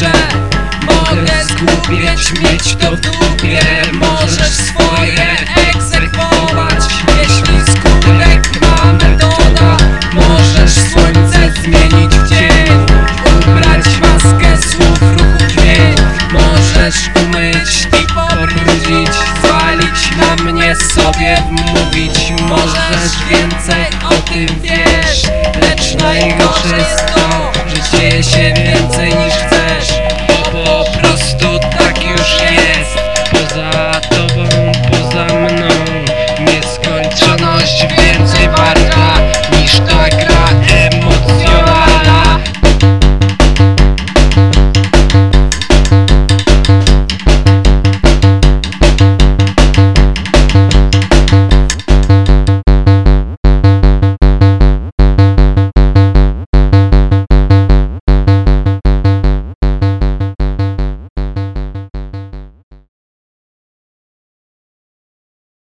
jeszcze Mogę mieć to w dupie. Możesz swoje egzekwować. Jeśli skutek ma metoda Możesz słońce zmienić w dzień. Ubrać maskę słów, ruchu, dźwięk Możesz umyć i pobrudzić. Zwalić na mnie, sobie mówić, Możesz więcej o tym wiesz. Lecz najgorsze jest to, że dzieje się wiele